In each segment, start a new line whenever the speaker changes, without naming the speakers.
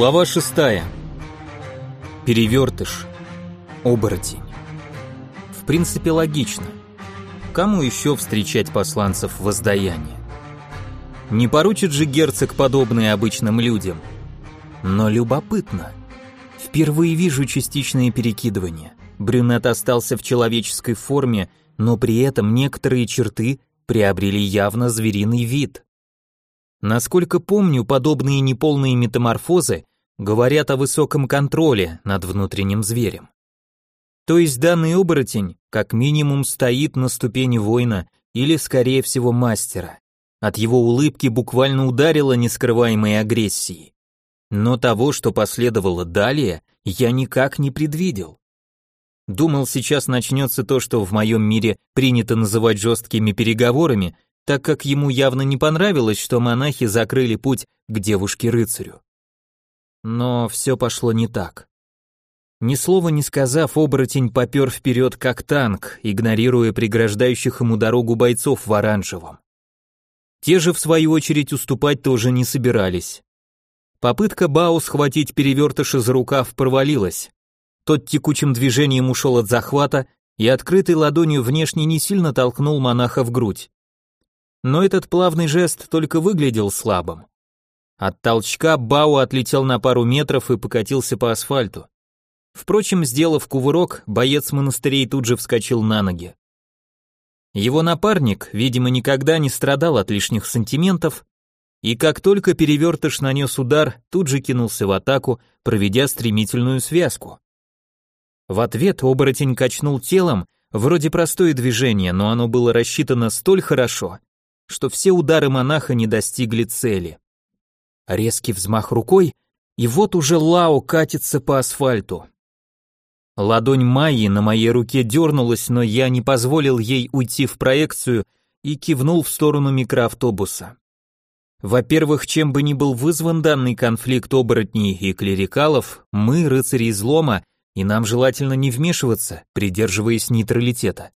Глава шестая. Перевертыш. Оборотень. В принципе, логично. Кому еще встречать посланцев воздаяния? Не поручит же герцог подобное обычным людям. Но любопытно. Впервые вижу частичное перекидывание. Брюнет остался в человеческой форме, но при этом некоторые черты приобрели явно звериный вид. Насколько помню, подобные неполные метаморфозы говорят о высоком контроле над внутренним зверем. То есть данный оборотень как минимум стоит на ступени воина или, скорее всего, мастера. От его улыбки буквально ударило нескрываемой агрессией. Но того, что последовало далее, я никак не предвидел. Думал, сейчас начнется то, что в моем мире принято называть жесткими переговорами, так как ему явно не понравилось, что монахи закрыли путь к девушке-рыцарю. Но все пошло не так. Ни слова не сказав, оборотень попер вперед как танк, игнорируя преграждающих ему дорогу бойцов в оранжевом. Те же, в свою очередь, уступать тоже не собирались. Попытка Бау схватить перевертыша за рукав провалилась. Тот текучим движением ушел от захвата и открытой ладонью внешне не сильно толкнул монаха в грудь но этот плавный жест только выглядел слабым. От толчка Бау отлетел на пару метров и покатился по асфальту. Впрочем, сделав кувырок, боец монастырей тут же вскочил на ноги. Его напарник, видимо, никогда не страдал от лишних сантиментов, и как только перевертыш нанес удар, тут же кинулся в атаку, проведя стремительную связку. В ответ оборотень качнул телом, вроде простое движение, но оно было рассчитано столь хорошо, что все удары монаха не достигли цели. Резкий взмах рукой, и вот уже Лао катится по асфальту. Ладонь Майи на моей руке дернулась, но я не позволил ей уйти в проекцию и кивнул в сторону микроавтобуса. Во-первых, чем бы ни был вызван данный конфликт оборотней и клерикалов, мы, рыцари излома, и нам желательно не вмешиваться, придерживаясь нейтралитета.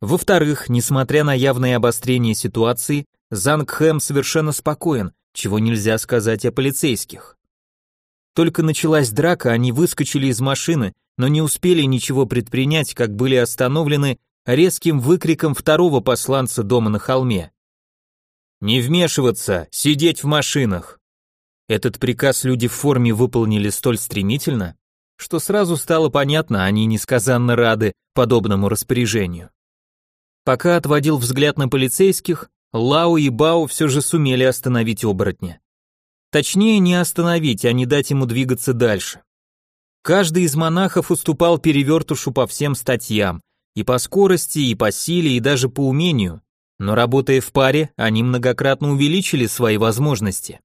Во-вторых, несмотря на явное обострение ситуации, Зангхэм совершенно спокоен, чего нельзя сказать о полицейских. Только началась драка, они выскочили из машины, но не успели ничего предпринять, как были остановлены резким выкриком второго посланца дома на холме. «Не вмешиваться, сидеть в машинах!» Этот приказ люди в форме выполнили столь стремительно, что сразу стало понятно, они несказанно рады подобному распоряжению. Пока отводил взгляд на полицейских, Лао и Бао все же сумели остановить оборотня. Точнее, не остановить, а не дать ему двигаться дальше. Каждый из монахов уступал перевертушу по всем статьям, и по скорости, и по силе, и даже по умению, но работая в паре, они многократно увеличили свои возможности.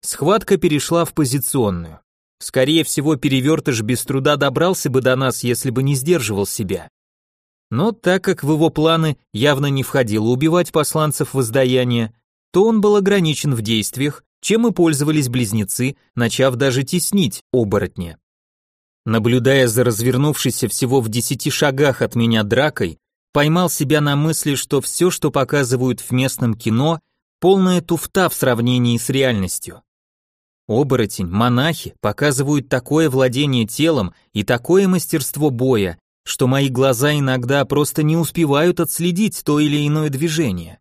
Схватка перешла в позиционную. Скорее всего, перевертыш без труда добрался бы до нас, если бы не сдерживал себя. Но так как в его планы явно не входило убивать посланцев воздаяния, то он был ограничен в действиях, чем и пользовались близнецы, начав даже теснить оборотня. Наблюдая за развернувшейся всего в десяти шагах от меня дракой, поймал себя на мысли, что все, что показывают в местном кино, полная туфта в сравнении с реальностью. Оборотень, монахи показывают такое владение телом и такое мастерство боя, что мои глаза иногда просто не успевают отследить то или иное движение.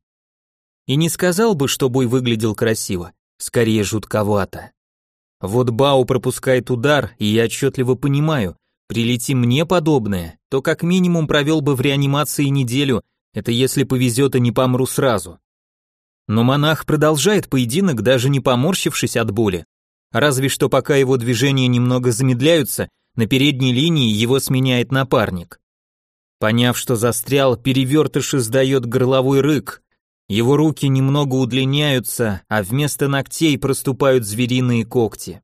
И не сказал бы, что бой выглядел красиво, скорее жутковато. Вот Бау пропускает удар, и я отчетливо понимаю, прилети мне подобное, то как минимум провел бы в реанимации неделю, это если повезет и не помру сразу. Но монах продолжает поединок, даже не поморщившись от боли. Разве что пока его движения немного замедляются, на передней линии его сменяет напарник. Поняв, что застрял, перевертыш издает горловой рык. Его руки немного удлиняются, а вместо ногтей проступают звериные когти.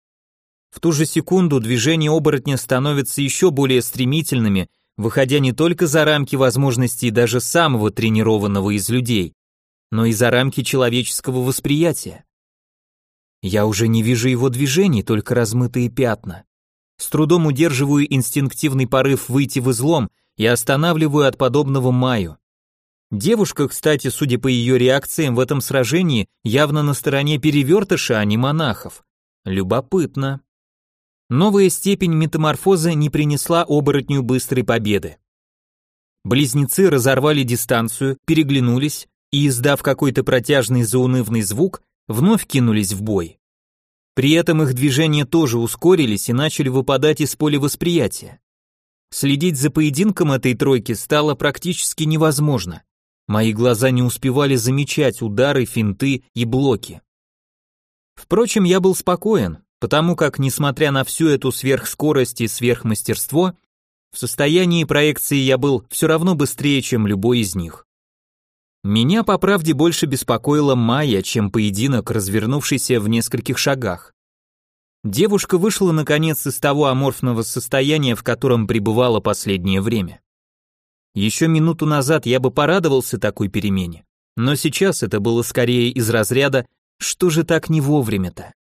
В ту же секунду движения оборотня становятся еще более стремительными, выходя не только за рамки возможностей даже самого тренированного из людей, но и за рамки человеческого восприятия. Я уже не вижу его движений, только размытые пятна. С трудом удерживаю инстинктивный порыв выйти в излом и останавливаю от подобного Маю. Девушка, кстати, судя по ее реакциям в этом сражении, явно на стороне перевертыша, а не монахов. Любопытно. Новая степень метаморфозы не принесла оборотню быстрой победы. Близнецы разорвали дистанцию, переглянулись и, издав какой-то протяжный заунывный звук, вновь кинулись в бой. При этом их движения тоже ускорились и начали выпадать из поля восприятия. Следить за поединком этой тройки стало практически невозможно. Мои глаза не успевали замечать удары, финты и блоки. Впрочем, я был спокоен, потому как, несмотря на всю эту сверхскорость и сверхмастерство, в состоянии проекции я был все равно быстрее, чем любой из них. Меня, по правде, больше беспокоила Майя, чем поединок, развернувшийся в нескольких шагах. Девушка вышла, наконец, из того аморфного состояния, в котором пребывала последнее время. Еще минуту назад я бы порадовался такой перемене, но сейчас это было скорее из разряда «что же так не вовремя-то?».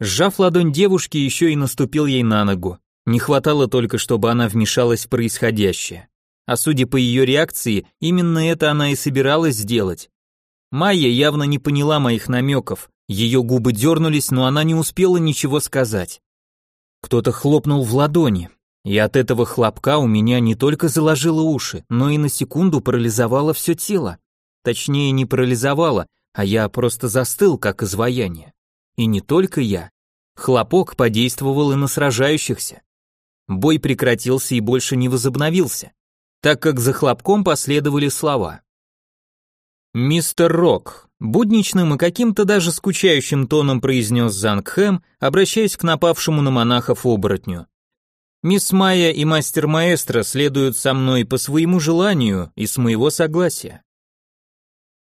Сжав ладонь девушки, еще и наступил ей на ногу. Не хватало только, чтобы она вмешалась в происходящее. А судя по ее реакции, именно это она и собиралась сделать. Майя явно не поняла моих намеков, ее губы дернулись, но она не успела ничего сказать. Кто-то хлопнул в ладони, и от этого хлопка у меня не только заложило уши, но и на секунду парализовало все тело. Точнее, не парализовало, а я просто застыл, как изваяние. И не только я. Хлопок подействовал и на сражающихся. Бой прекратился и больше не возобновился, так как за хлопком последовали слова. «Мистер Рок», будничным и каким-то даже скучающим тоном произнес Зангхэм, обращаясь к напавшему на монахов оборотню. «Мисс Майя и мастер-маэстро следуют со мной по своему желанию и с моего согласия».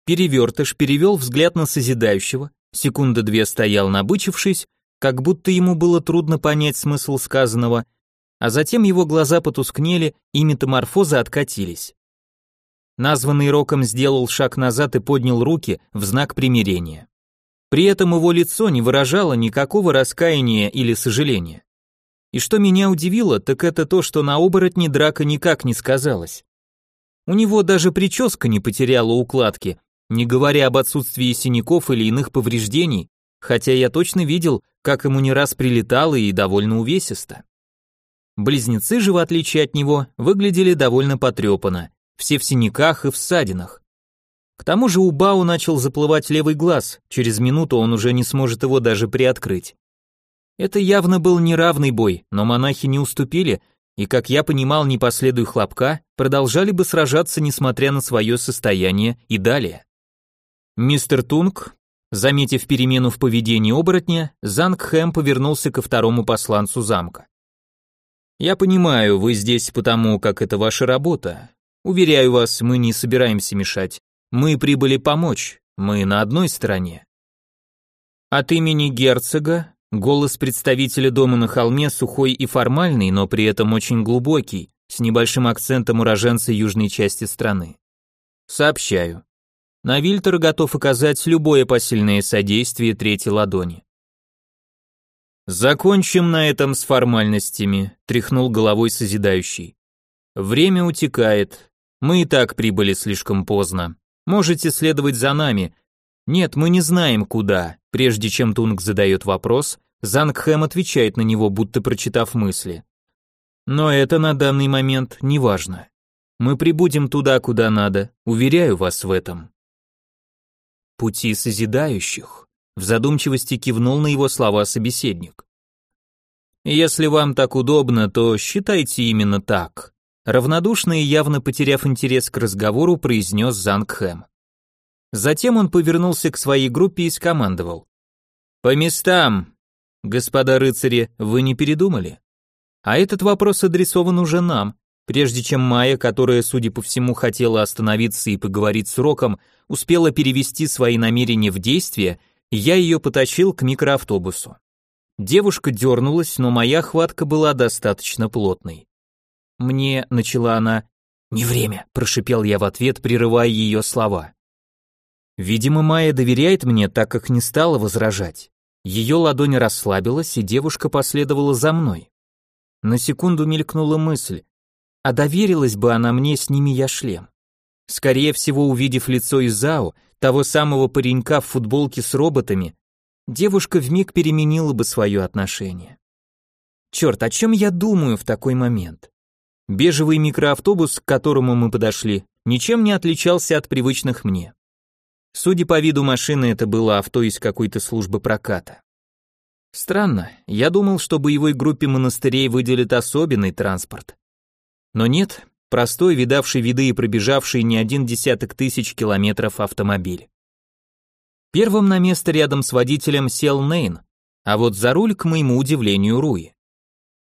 Перевертыш перевел взгляд на созидающего, секунда две стоял набычившись, как будто ему было трудно понять смысл сказанного, а затем его глаза потускнели и метаморфозы откатились. Названный Роком сделал шаг назад и поднял руки в знак примирения. При этом его лицо не выражало никакого раскаяния или сожаления. И что меня удивило, так это то, что на оборотне драка никак не сказалась. У него даже прическа не потеряла укладки, не говоря об отсутствии синяков или иных повреждений, хотя я точно видел, как ему не раз прилетало и довольно увесисто. Близнецы же, в отличие от него, выглядели довольно потрепанно, все в синяках и в ссадинах. К тому же у Бау начал заплывать левый глаз, через минуту он уже не сможет его даже приоткрыть. Это явно был неравный бой, но монахи не уступили, и, как я понимал, не последуя хлопка, продолжали бы сражаться, несмотря на свое состояние, и далее. Мистер Тунг Заметив перемену в поведении оборотня, Занг Хэм повернулся ко второму посланцу замка. «Я понимаю, вы здесь потому, как это ваша работа. Уверяю вас, мы не собираемся мешать. Мы прибыли помочь, мы на одной стороне». От имени герцога голос представителя дома на холме сухой и формальный, но при этом очень глубокий, с небольшим акцентом уроженца южной части страны. Сообщаю, Навильтер готов оказать любое посильное содействие третьей ладони. «Закончим на этом с формальностями», — тряхнул головой созидающий. «Время утекает. Мы и так прибыли слишком поздно. Можете следовать за нами. Нет, мы не знаем, куда». Прежде чем Тунг задает вопрос, Зангхэм отвечает на него, будто прочитав мысли. Но это на данный момент не важно. Мы прибудем туда, куда надо, уверяю вас в этом пути созидающих, в задумчивости кивнул на его слова собеседник. Если вам так удобно, то считайте именно так, равнодушно и явно потеряв интерес к разговору, произнес Зангхэм. Затем он повернулся к своей группе и скомандовал. «По местам! Господа рыцари, вы не передумали? А этот вопрос адресован уже нам. Прежде чем Майя, которая, судя по всему, хотела остановиться и поговорить с Роком, успела перевести свои намерения в действие, я ее потащил к микроавтобусу. Девушка дернулась, но моя хватка была достаточно плотной. «Мне», — начала она, — «не время», — прошипел я в ответ, прерывая ее слова. Видимо, Майя доверяет мне, так как не стала возражать. Ее ладонь расслабилась, и девушка последовала за мной. На секунду мелькнула мысль, а доверилась бы она мне, сними я шлем. Скорее всего, увидев лицо Изао, того самого паренька в футболке с роботами, девушка вмиг переменила бы свое отношение. Черт, о чем я думаю в такой момент? Бежевый микроавтобус, к которому мы подошли, ничем не отличался от привычных мне. Судя по виду машины, это было авто из какой-то службы проката. Странно, я думал, что боевой группе монастырей выделят особенный транспорт. Но нет, простой, видавший виды и пробежавший не один десяток тысяч километров автомобиль. Первым на место рядом с водителем сел Нейн, а вот за руль, к моему удивлению, Руи.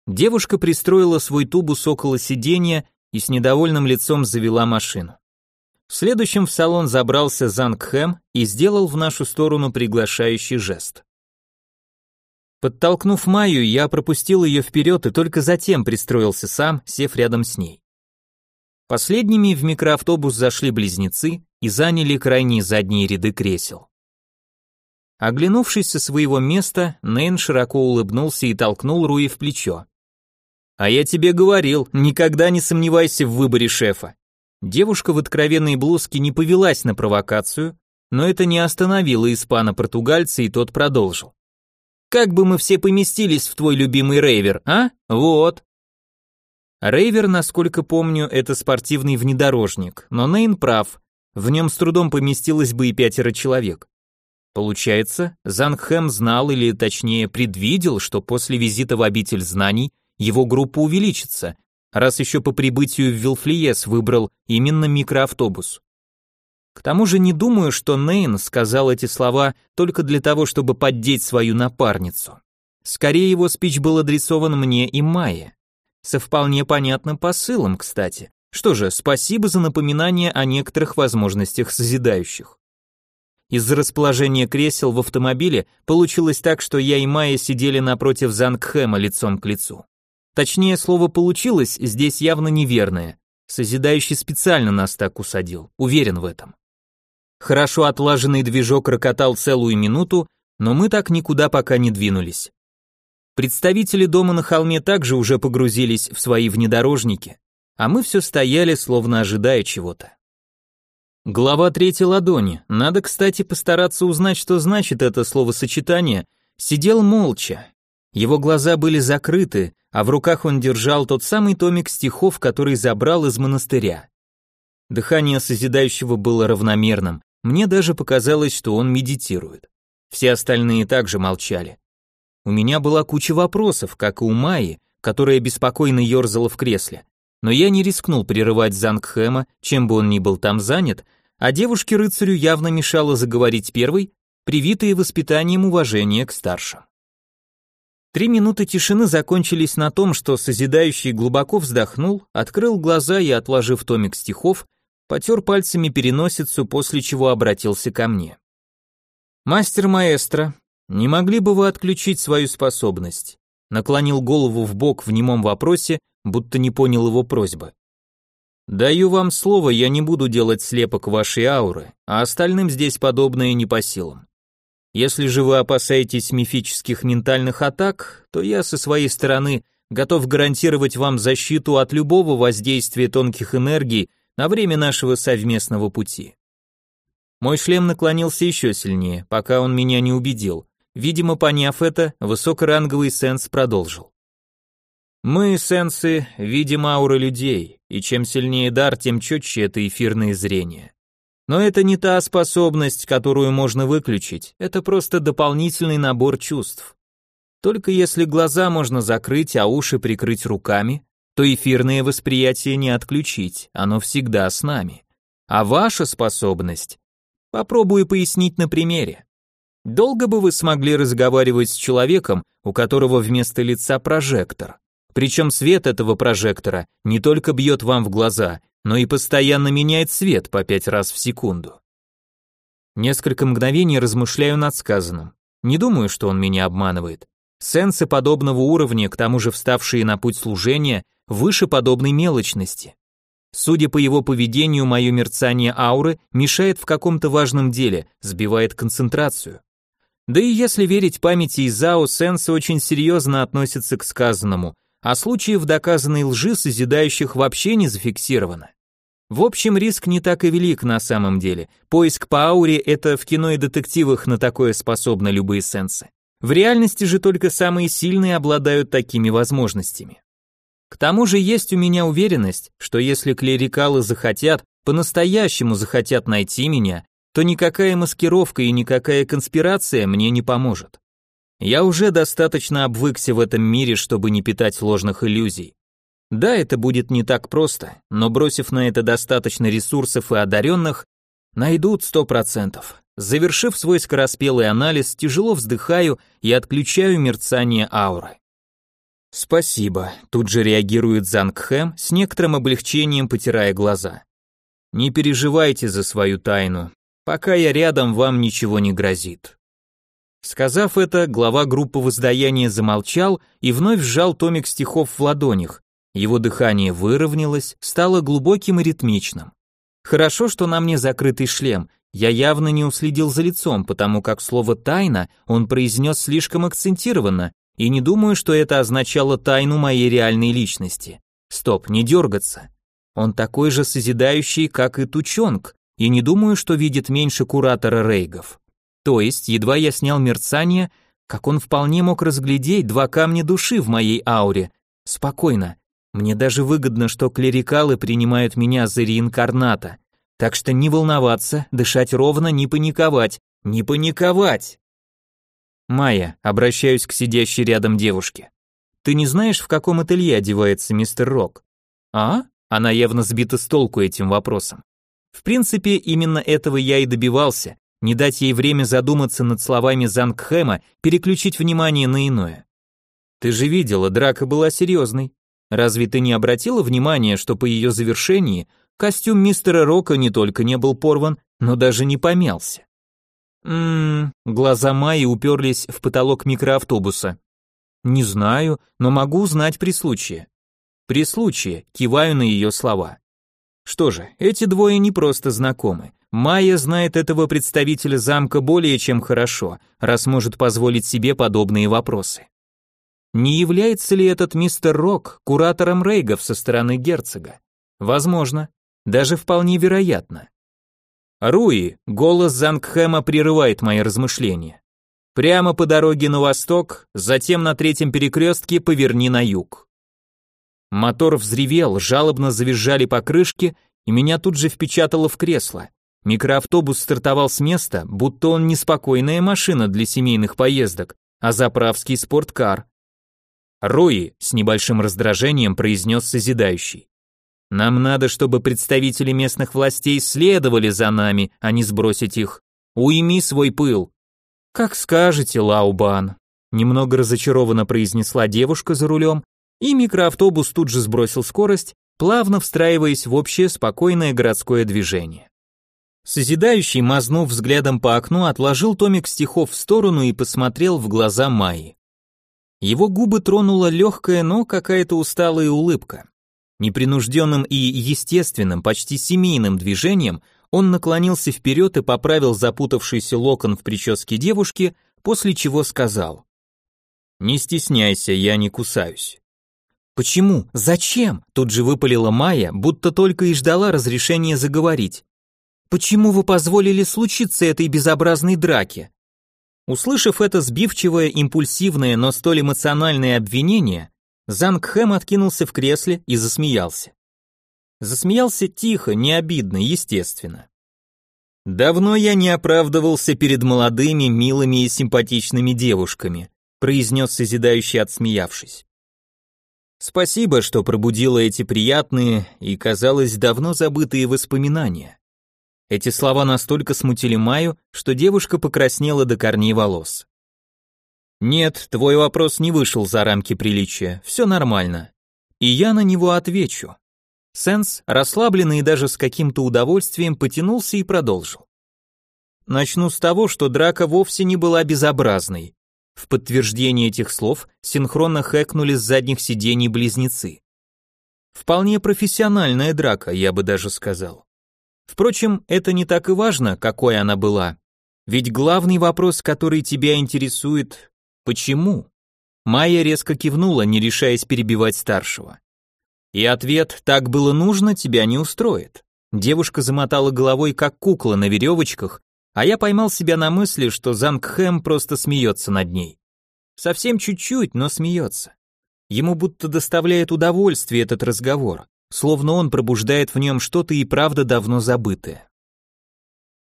Девушка пристроила свой тубус около сиденья и с недовольным лицом завела машину. Следующим в салон забрался Зангхэм и сделал в нашу сторону приглашающий жест. Подтолкнув Майю, я пропустил ее вперед и только затем пристроился сам, сев рядом с ней. Последними в микроавтобус зашли близнецы и заняли крайние задние ряды кресел. Оглянувшись со своего места, Нейн широко улыбнулся и толкнул Руи в плечо. «А я тебе говорил, никогда не сомневайся в выборе шефа. Девушка в откровенной блузке не повелась на провокацию, но это не остановило испано-португальца, и тот продолжил. «Как бы мы все поместились в твой любимый рейвер, а? Вот». Рейвер, насколько помню, это спортивный внедорожник, но Нейн прав, в нем с трудом поместилось бы и пятеро человек. Получается, Зангхэм знал или точнее предвидел, что после визита в обитель знаний его группа увеличится, раз еще по прибытию в Вилфлиес выбрал именно микроавтобус. К тому же не думаю, что Нейн сказал эти слова только для того, чтобы поддеть свою напарницу. Скорее его спич был адресован мне и Майе. Со вполне понятным посылом, кстати. Что же, спасибо за напоминание о некоторых возможностях созидающих. Из-за расположения кресел в автомобиле получилось так, что я и Майя сидели напротив Зангхэма лицом к лицу. Точнее, слово «получилось» здесь явно неверное. Созидающий специально нас так усадил, уверен в этом. Хорошо отлаженный движок рокотал целую минуту, но мы так никуда пока не двинулись. Представители дома на холме также уже погрузились в свои внедорожники, а мы все стояли, словно ожидая чего-то. Глава третьей ладони, надо, кстати, постараться узнать, что значит это словосочетание, сидел молча. Его глаза были закрыты, а в руках он держал тот самый томик стихов, который забрал из монастыря. Дыхание созидающего было равномерным, мне даже показалось, что он медитирует. Все остальные также молчали. У меня была куча вопросов, как и у Майи, которая беспокойно ерзала в кресле, но я не рискнул прерывать Зангхэма, чем бы он ни был там занят, а девушке-рыцарю явно мешало заговорить первой, привитые воспитанием уважения к старшим. Три минуты тишины закончились на том, что созидающий глубоко вздохнул, открыл глаза и, отложив томик стихов, потер пальцами переносицу, после чего обратился ко мне. «Мастер-маэстро, не могли бы вы отключить свою способность?» Наклонил голову в бок в немом вопросе, будто не понял его просьбы. «Даю вам слово, я не буду делать слепок вашей ауры, а остальным здесь подобное не по силам. Если же вы опасаетесь мифических ментальных атак, то я со своей стороны готов гарантировать вам защиту от любого воздействия тонких энергий на время нашего совместного пути. Мой шлем наклонился еще сильнее, пока он меня не убедил. Видимо, поняв это, высокоранговый сенс продолжил. Мы, сенсы, видим ауры людей, и чем сильнее дар, тем четче это эфирное зрение. Но это не та способность, которую можно выключить, это просто дополнительный набор чувств. Только если глаза можно закрыть, а уши прикрыть руками, то эфирное восприятие не отключить, оно всегда с нами. А ваша способность? Попробую пояснить на примере. Долго бы вы смогли разговаривать с человеком, у которого вместо лица прожектор? Причем свет этого прожектора не только бьет вам в глаза, но и постоянно меняет цвет по пять раз в секунду. Несколько мгновений размышляю над сказанным. Не думаю, что он меня обманывает. Сенсы подобного уровня, к тому же вставшие на путь служения, выше подобной мелочности. Судя по его поведению, мое мерцание ауры мешает в каком-то важном деле, сбивает концентрацию. Да и если верить памяти Изао, сенсы очень серьезно относятся к сказанному, а случаев доказанной лжи созидающих вообще не зафиксировано. В общем, риск не так и велик на самом деле. Поиск по ауре – это в кино и детективах на такое способны любые сенсы. В реальности же только самые сильные обладают такими возможностями. К тому же есть у меня уверенность, что если клерикалы захотят, по-настоящему захотят найти меня, то никакая маскировка и никакая конспирация мне не поможет. Я уже достаточно обвыкся в этом мире, чтобы не питать ложных иллюзий. Да, это будет не так просто, но бросив на это достаточно ресурсов и одаренных, найдут сто процентов. Завершив свой скороспелый анализ, тяжело вздыхаю и отключаю мерцание ауры. Спасибо, тут же реагирует Зангхэм, с некоторым облегчением потирая глаза. Не переживайте за свою тайну. Пока я рядом, вам ничего не грозит. Сказав это, глава группы воздаяния замолчал и вновь сжал томик стихов в ладонях. Его дыхание выровнялось, стало глубоким и ритмичным. Хорошо, что на мне закрытый шлем. Я явно не уследил за лицом, потому как слово «тайна» он произнес слишком акцентированно, и не думаю, что это означало тайну моей реальной личности. Стоп, не дергаться. Он такой же созидающий, как и Тучонг, и не думаю, что видит меньше куратора Рейгов. То есть, едва я снял мерцание, как он вполне мог разглядеть два камня души в моей ауре. Спокойно. Мне даже выгодно, что клерикалы принимают меня за реинкарната. Так что не волноваться, дышать ровно, не паниковать. Не паниковать! Майя, обращаюсь к сидящей рядом девушке. Ты не знаешь, в каком ателье одевается мистер Рок? А? Она явно сбита с толку этим вопросом. В принципе, именно этого я и добивался, не дать ей время задуматься над словами Зангхэма, переключить внимание на иное. Ты же видела, драка была серьезной. Разве ты не обратила внимания, что по ее завершении костюм мистера Рока не только не был порван, но даже не помялся? Ммм, глаза Майи уперлись в потолок микроавтобуса. Не знаю, но могу узнать при случае. При случае, киваю на ее слова. Что же, эти двое не просто знакомы. Майя знает этого представителя замка более чем хорошо, раз может позволить себе подобные вопросы. Не является ли этот мистер Рок куратором рейгов со стороны герцога? Возможно, даже вполне вероятно. Руи, голос Зангхэма прерывает мои размышления. Прямо по дороге на восток, затем на третьем перекрестке поверни на юг. Мотор взревел, жалобно завизжали покрышки, и меня тут же впечатало в кресло. Микроавтобус стартовал с места, будто он не спокойная машина для семейных поездок, а заправский спорткар. Руи с небольшим раздражением произнес созидающий. Нам надо, чтобы представители местных властей следовали за нами, а не сбросить их. Уйми свой пыл. Как скажете, Лаубан. Немного разочарованно произнесла девушка за рулем, и микроавтобус тут же сбросил скорость, плавно встраиваясь в общее спокойное городское движение. Созидающий, мазнув взглядом по окну, отложил томик стихов в сторону и посмотрел в глаза Майи. Его губы тронула легкая, но какая-то усталая улыбка. Непринужденным и естественным, почти семейным движением он наклонился вперед и поправил запутавшийся локон в прическе девушки, после чего сказал. «Не стесняйся, я не кусаюсь». «Почему? Зачем?» Тут же выпалила Майя, будто только и ждала разрешения заговорить. «Почему вы позволили случиться этой безобразной драке?» Услышав это сбивчивое, импульсивное, но столь эмоциональное обвинение, Зангхэм откинулся в кресле и засмеялся. Засмеялся тихо, не обидно, естественно. «Давно я не оправдывался перед молодыми, милыми и симпатичными девушками», произнес созидающий, отсмеявшись. «Спасибо, что пробудило эти приятные и, казалось, давно забытые воспоминания». Эти слова настолько смутили Маю, что девушка покраснела до корней волос. Нет, твой вопрос не вышел за рамки приличия, все нормально. И я на него отвечу. Сенс, расслабленный и даже с каким-то удовольствием, потянулся и продолжил. Начну с того, что драка вовсе не была безобразной. В подтверждение этих слов синхронно хэкнули с задних сидений близнецы. Вполне профессиональная драка, я бы даже сказал. Впрочем, это не так и важно, какой она была. Ведь главный вопрос, который тебя интересует, Почему? Майя резко кивнула, не решаясь перебивать старшего. И ответ «так было нужно» тебя не устроит. Девушка замотала головой, как кукла на веревочках, а я поймал себя на мысли, что Зангхэм просто смеется над ней. Совсем чуть-чуть, но смеется. Ему будто доставляет удовольствие этот разговор, словно он пробуждает в нем что-то и правда давно забытое.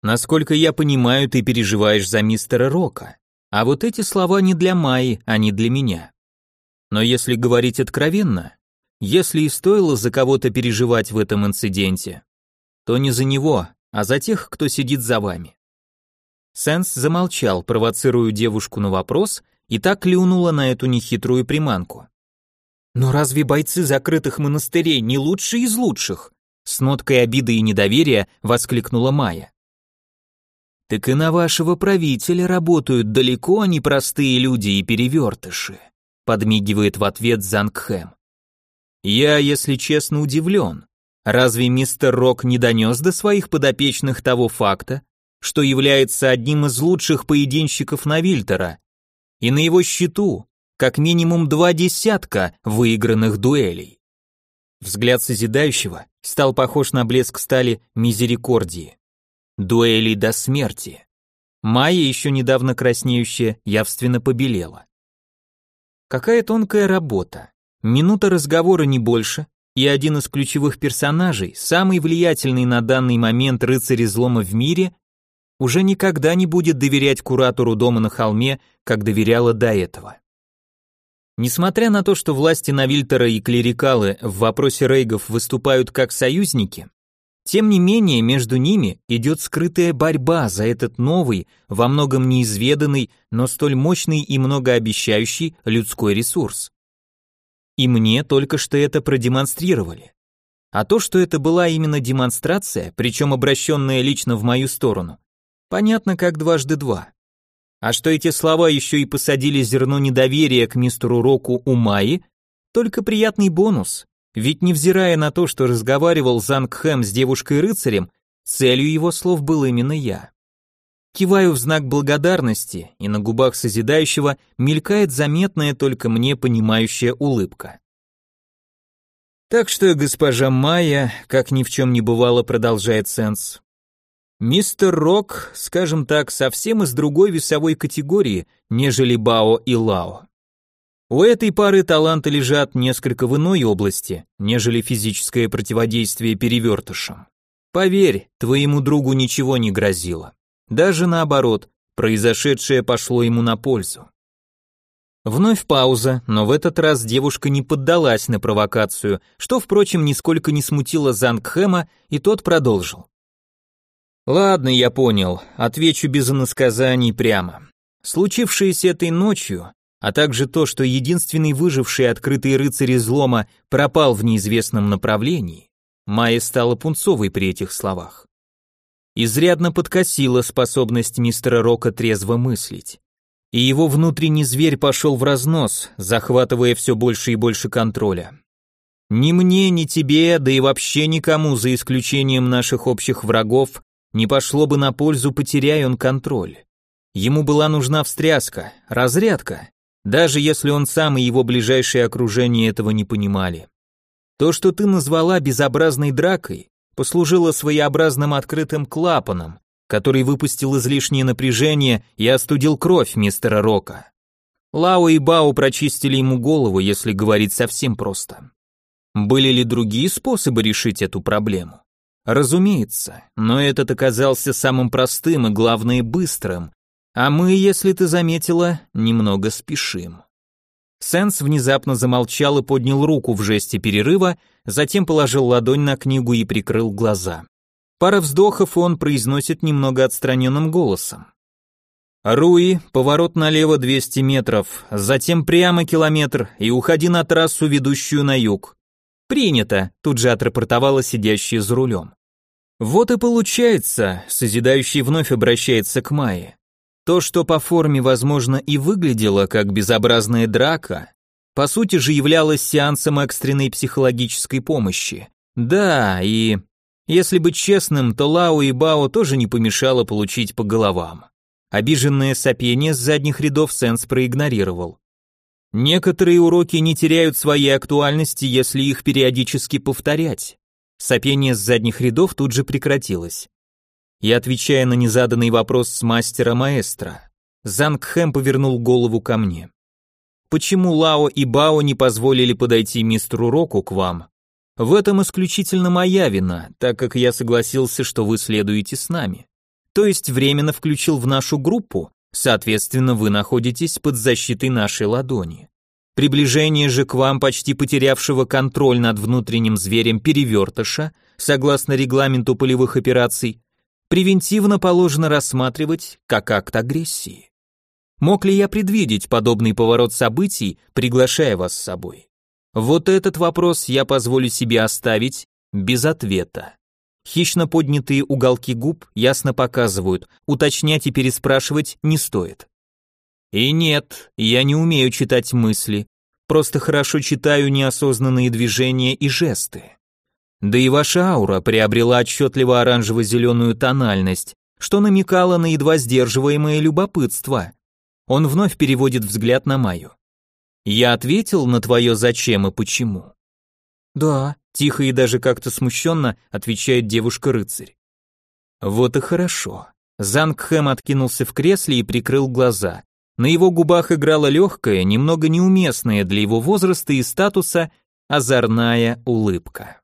Насколько я понимаю, ты переживаешь за мистера Рока. А вот эти слова не для Майи, а не для меня. Но если говорить откровенно, если и стоило за кого-то переживать в этом инциденте, то не за него, а за тех, кто сидит за вами. Сенс замолчал, провоцируя девушку на вопрос, и так клюнула на эту нехитрую приманку. «Но разве бойцы закрытых монастырей не лучшие из лучших?» С ноткой обиды и недоверия воскликнула Майя. «Так и на вашего правителя работают далеко не простые люди и перевертыши», подмигивает в ответ Зангхэм. «Я, если честно, удивлен. Разве мистер Рок не донес до своих подопечных того факта, что является одним из лучших поединщиков Навильтера, и на его счету как минимум два десятка выигранных дуэлей. Взгляд созидающего стал похож на блеск стали мизерикордии. Дуэли до смерти. Майя, еще недавно краснеющая, явственно побелела. Какая тонкая работа. Минута разговора не больше, и один из ключевых персонажей, самый влиятельный на данный момент рыцарь излома в мире, уже никогда не будет доверять куратору дома на холме, как доверяла до этого. Несмотря на то, что власти Навильтера и клерикалы в вопросе рейгов выступают как союзники, тем не менее, между ними идет скрытая борьба за этот новый, во многом неизведанный, но столь мощный и многообещающий людской ресурс. И мне только что это продемонстрировали. А то, что это была именно демонстрация, причем обращенная лично в мою сторону, понятно как дважды два. А что эти слова еще и посадили зерно недоверия к мистеру Року у Майи, только приятный бонус. Ведь невзирая на то, что разговаривал Зангхэм с девушкой-рыцарем, целью его слов был именно я. Киваю в знак благодарности, и на губах созидающего мелькает заметная только мне понимающая улыбка. Так что госпожа Майя, как ни в чем не бывало, продолжает Сенс. Мистер Рок, скажем так, совсем из другой весовой категории, нежели Бао и Лао. У этой пары таланты лежат несколько в иной области, нежели физическое противодействие перевертышам. Поверь, твоему другу ничего не грозило. Даже наоборот, произошедшее пошло ему на пользу. Вновь пауза, но в этот раз девушка не поддалась на провокацию, что, впрочем, нисколько не смутило Зангхэма, и тот продолжил. «Ладно, я понял, отвечу без иносказаний прямо. Случившееся этой ночью а также то, что единственный выживший открытый рыцарь излома пропал в неизвестном направлении, Майя стала пунцовой при этих словах. Изрядно подкосила способность мистера Рока трезво мыслить. И его внутренний зверь пошел в разнос, захватывая все больше и больше контроля. Ни мне, ни тебе, да и вообще никому, за исключением наших общих врагов, не пошло бы на пользу, потеряя он контроль. Ему была нужна встряска, разрядка, даже если он сам и его ближайшее окружение этого не понимали. То, что ты назвала безобразной дракой, послужило своеобразным открытым клапаном, который выпустил излишнее напряжение и остудил кровь мистера Рока. Лао и Бао прочистили ему голову, если говорить совсем просто. Были ли другие способы решить эту проблему? Разумеется, но этот оказался самым простым и, главное, быстрым, а мы, если ты заметила, немного спешим. Сенс внезапно замолчал и поднял руку в жесте перерыва, затем положил ладонь на книгу и прикрыл глаза. Пара вздохов он произносит немного отстраненным голосом. «Руи, поворот налево 200 метров, затем прямо километр и уходи на трассу, ведущую на юг». «Принято», тут же отрапортовала сидящая за рулем. Вот и получается, созидающий вновь обращается к Майе. То, что по форме, возможно, и выглядело как безобразная драка, по сути же являлось сеансом экстренной психологической помощи. Да, и... Если быть честным, то Лао и Бао тоже не помешало получить по головам. Обиженное сопение с задних рядов Сенс проигнорировал. Некоторые уроки не теряют своей актуальности, если их периодически повторять. Сопение с задних рядов тут же прекратилось. Я отвечая на незаданный вопрос с мастера маэстро. Зангхэм повернул голову ко мне. Почему Лао и Бао не позволили подойти мистеру Року к вам? В этом исключительно моя вина, так как я согласился, что вы следуете с нами. То есть временно включил в нашу группу, соответственно, вы находитесь под защитой нашей ладони. Приближение же к вам почти потерявшего контроль над внутренним зверем перевертыша, согласно регламенту полевых операций, превентивно положено рассматривать как акт агрессии. Мог ли я предвидеть подобный поворот событий, приглашая вас с собой? Вот этот вопрос я позволю себе оставить без ответа. Хищно поднятые уголки губ ясно показывают, уточнять и переспрашивать не стоит. И нет, я не умею читать мысли, просто хорошо читаю неосознанные движения и жесты. Да и ваша аура приобрела отчетливо оранжево-зеленую тональность, что намекало на едва сдерживаемое любопытство. Он вновь переводит взгляд на Майю. Я ответил на твое зачем и почему. Да, тихо и даже как-то смущенно отвечает девушка-рыцарь. Вот и хорошо. Зангхэм откинулся в кресле и прикрыл глаза. На его губах играла легкая, немного неуместная для его возраста и статуса озорная улыбка.